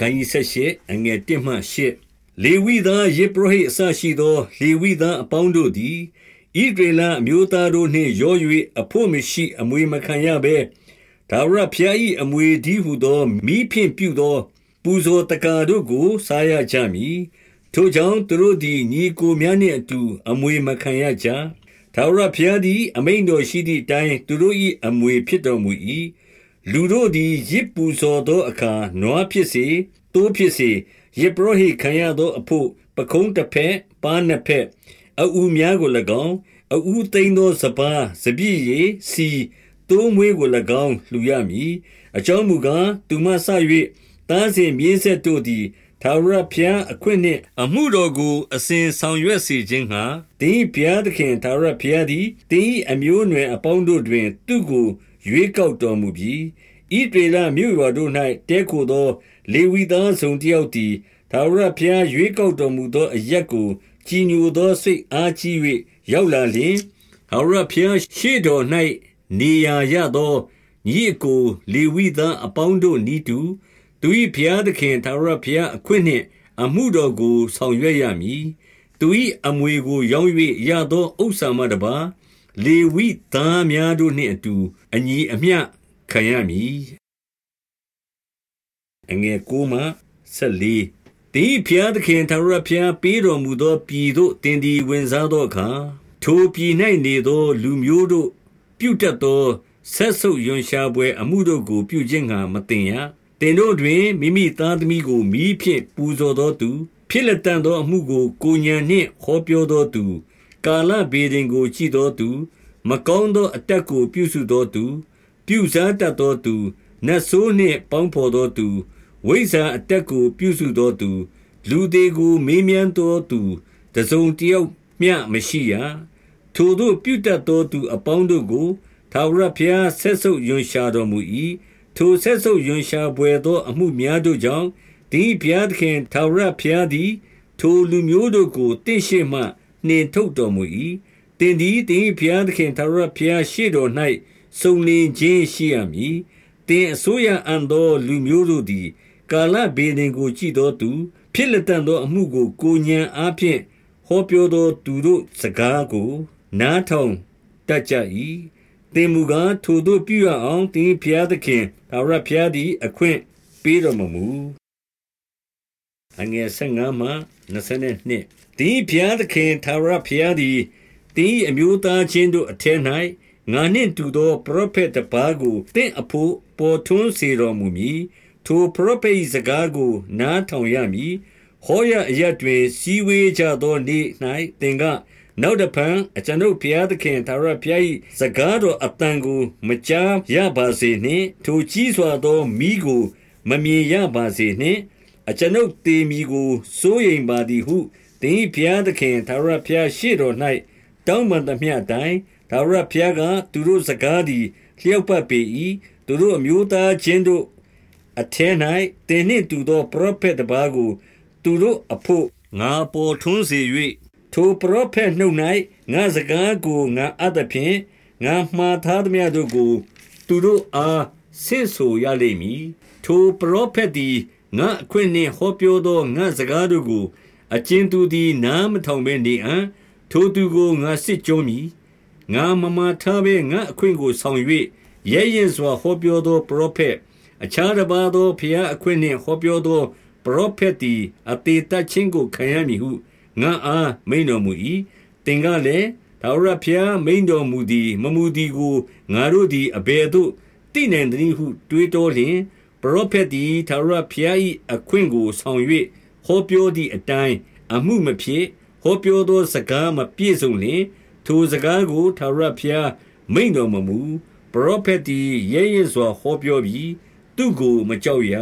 ခန်းကြီးဆက်ရှိအငယ်1မှ8လေဝိသားယေဘရဟိအစရှိသောလေဝိသားအပေါင်းတို့သည်ဣဒရေလအမျိုးသားတို့နှင့်ရော၍အဖို့မရှိအမွေမခံရဘဲဒါဝရဖျား၏အမွေဒီဟုသောမိဖြင့်ပြုသော ပူဇော်တကာတို့ကိုစားရကြမည်ထိုကြောင့်သူတို့သည်ညီကိုများနှင့်အတူအမွေမခံရကြဒါဝရဖျားသည်အမိန်တော်ရှိသည့်အတိုင်းသူတို့၏အမွေဖြစ်တော်မူ၏ လူတို့သည်ယစ်ပူဇော်သောအခါနွားဖြစ်စေတိုးဖြစ်စေယစ်ပရောဟိခံရသောအဖို့ပကုံးတစ်ဖက်ပါးနှစ်ဖက်အူများကို၎င်းအူသိမ်းသောစပားစပြည့်ရည်စီတိုးမွေးကို၎င်းလှူရမည်အကြောင်းမူကားသူမဆ၍တားစဉ်မြင်းဆက်တို့သည်ထာဝရဘုရားအခွင့်နှင့်အမှုတော်ကိုအစဉ်ဆောင်ရွက်စေခြင်းငှာတင်းဘုရားသခင်ထာဝရဘုရားသည်တင်းအမျိုးအနွယ်အပေါင်းတို့တွင်သူ့ကို ရွေးကောက်တော်မူပြီးဣဒေလမြို့ရွာတို့၌တဲခိုသော လေဝိသားဆောင်တယောက်သည်သာဝရဘုရားရွေးကောက်တော်မူသောအရက်ကိုကြည်ညိုသောစိတ်အားကြီး၍ရောက်လာလျင်သာဝရဘုရားရှေ့တော်၌နေရာရသောညီအကိုလေဝိသားအပေါင်းတို့ဤတူသူ၏ဘုရားသခင်သာဝရဘုရားအခွင့်နှင့်အမှုတော်ကိုဆောင်ရွက်ရမည်သူ၏အမွေကိုရောင်း၍ရသောဥစ္စာမှတပါ လေဝိသားများတို့နှင့်အတူ အညီအမျှခံရမည်အငယ်ကိုမှဆက်လီတင်းဖျားသခင်သာရဖျားပေးတော်မူသောပြည်သို့တင်ဒီဝင်စားသောအခါထိုပြည်၌နေသော လူမျိုးတို့ ပြုတ်တက်သောဆက်ဆုပ်ယွန်ရှာပွဲအမှုတို့ကို ပြုခြင်းငှာမတင်ရတင်တို့တွင်မိမိသားသမီးကိုမိဖြင့်ပူဇော်သောသူ ဖြစ်လက်တန်သောအမှုကိုကိုညံနှင့်ဟောပြောသောသူ ကာလဘေဒင်ကိုကြည်သောသူ မကောင်းသောအတက်ကို ပြုစုသောသူ ပြုစားတတ်သောသူနတ်ဆိုးနှင့်ပေါင်းဖော်သောသူဝိဇာအတက်ကို ပြုစုသောသူ လူသေးကိုမေးမြန်းသောသူတစုံတယောက်မျှမရှိရထိုတို့ပြုတတ်သောသူအပေါင်းတို့ကိုသာဝရဘုရားဆက်ဆုပ်ယွန်ရှာတော်မူ၏ထိုဆက်ဆုပ်ယွန်ရှာပွေသော အမှုများတို့ကြောင့်ဒီဘုရားသခင်သာဝရဘုရားသည် ထိုလူမျိုးတို့ကိုတင့်ရှိမှ နှင်ထုတ်တော်မူ၏တင်သည်တင်ဘုရားသခင်သာရဘုရားရှေ့တော်၌စုံလင်ခြင်းရှိရမည်တင်အစိုးရအံသောလူမျိုးတို့သည် ကာလဘေဒင်ကိုကြည်တော်သူ ဖြစ်လက်တန်သောအမှုကိုကိုညံအားဖြင့်ဟောပြောသောသူတို့စကားကို နားထောင်တတ်ကြ၏တင်မူကားထိုတို့ပြုရအောင်တင်ဘုရားသခင်သာရဘုရားသည်အခွင့်ပေးတော်မမူ အငယ်15မှ22ဒီဘုရားသခင်သာရဘုရားသည်တင်းအမျိုးသားချင်းတို့အထက်၌ငါနှင့်တူသောပရောဖက်တပါးကိုတင့်အဖို့ပေါ်ထွန်းစေတော်မူမည်ထိုပရောဖက်၏စကားကိုနားထောင်ရမည်ဟောရအရတွင်စီဝေးကြသောနေ့၌သင်ကနောက်တဖန်အကျွန်ုပ်ဘုရားသခင်သာရဘုရား၏စကားတော်အတန်ကိုမကြားရပါစေနှင့်ထိုကြီးစွာသောမိကို မမြင်ရပါစေနှင့် အကျွန်ုပ်တေမီကိုစိုးရိမ်ပါသည်ဟုသင်ဘုရားသခင်သာရဘုရားရှေ့တော်၌တောင်းပန်သမျှအတိုင်းဒါဝရဘုရားကသူတို့စကားသည်လျှောက်ပတ်ပေ၏သူတို့အမျိုးသားချင်းတို့အထင်း၌တင်းနှင့်တူသောပရောဖက်တပါးကို သူတို့အဖို့ငါပေါ်ထွန်းစေ၍ထိုပရောဖက်နှုတ်၌ငါစကားကိုငါအပ်သဖြင့်ငါမှားထားသည်များတို့ကို သူတို့အားဆင့်ဆိုရလိမ့်မည်ထိုပရောဖက်သည် ငါအခွင့်နှင့်ဟောပြောသောငါစကားတို့ကိုအချင်းသူသည်နားမထောင်ဘဲနေအံ့ထိုသူကိုငါစစ်ကြောမည်ငါမမထားဘဲငါအခွင့်ကိုဆောင်၍ရဲရင်စွာဟောပြောသောပရောဖက်အခြားတစ်ပါးသောဖျားအခွင့်နှင့်ဟောပြောသောပရောဖက်သည်အသေးတချင်းကိုခံရမည်ဟုငါအားမိန်တော်မူ၏တင်ကလည်းဒါဝရဖျားမိန်တော်မူသည်မမူသည်ကိုငါတို့သည်အဘယ်သို့သိနိုင်သနည်းဟု တွေးတောလျင် ပရောဖက်သည်ဒါဝရဖျား၏အခွင့်ကိုဆောင်၍ဟောပြောသည့်အတိုင်းအမှုမဖြစ်ဟောပြောသောစကားမပြည့်စုံလျင်ထိုစကားကိုထာဝရဘုရားမိန်တော်မမူပရောဖက်သည်ရဲရဲစွာဟောပြောပြီးသူကိုမကြောက်ရ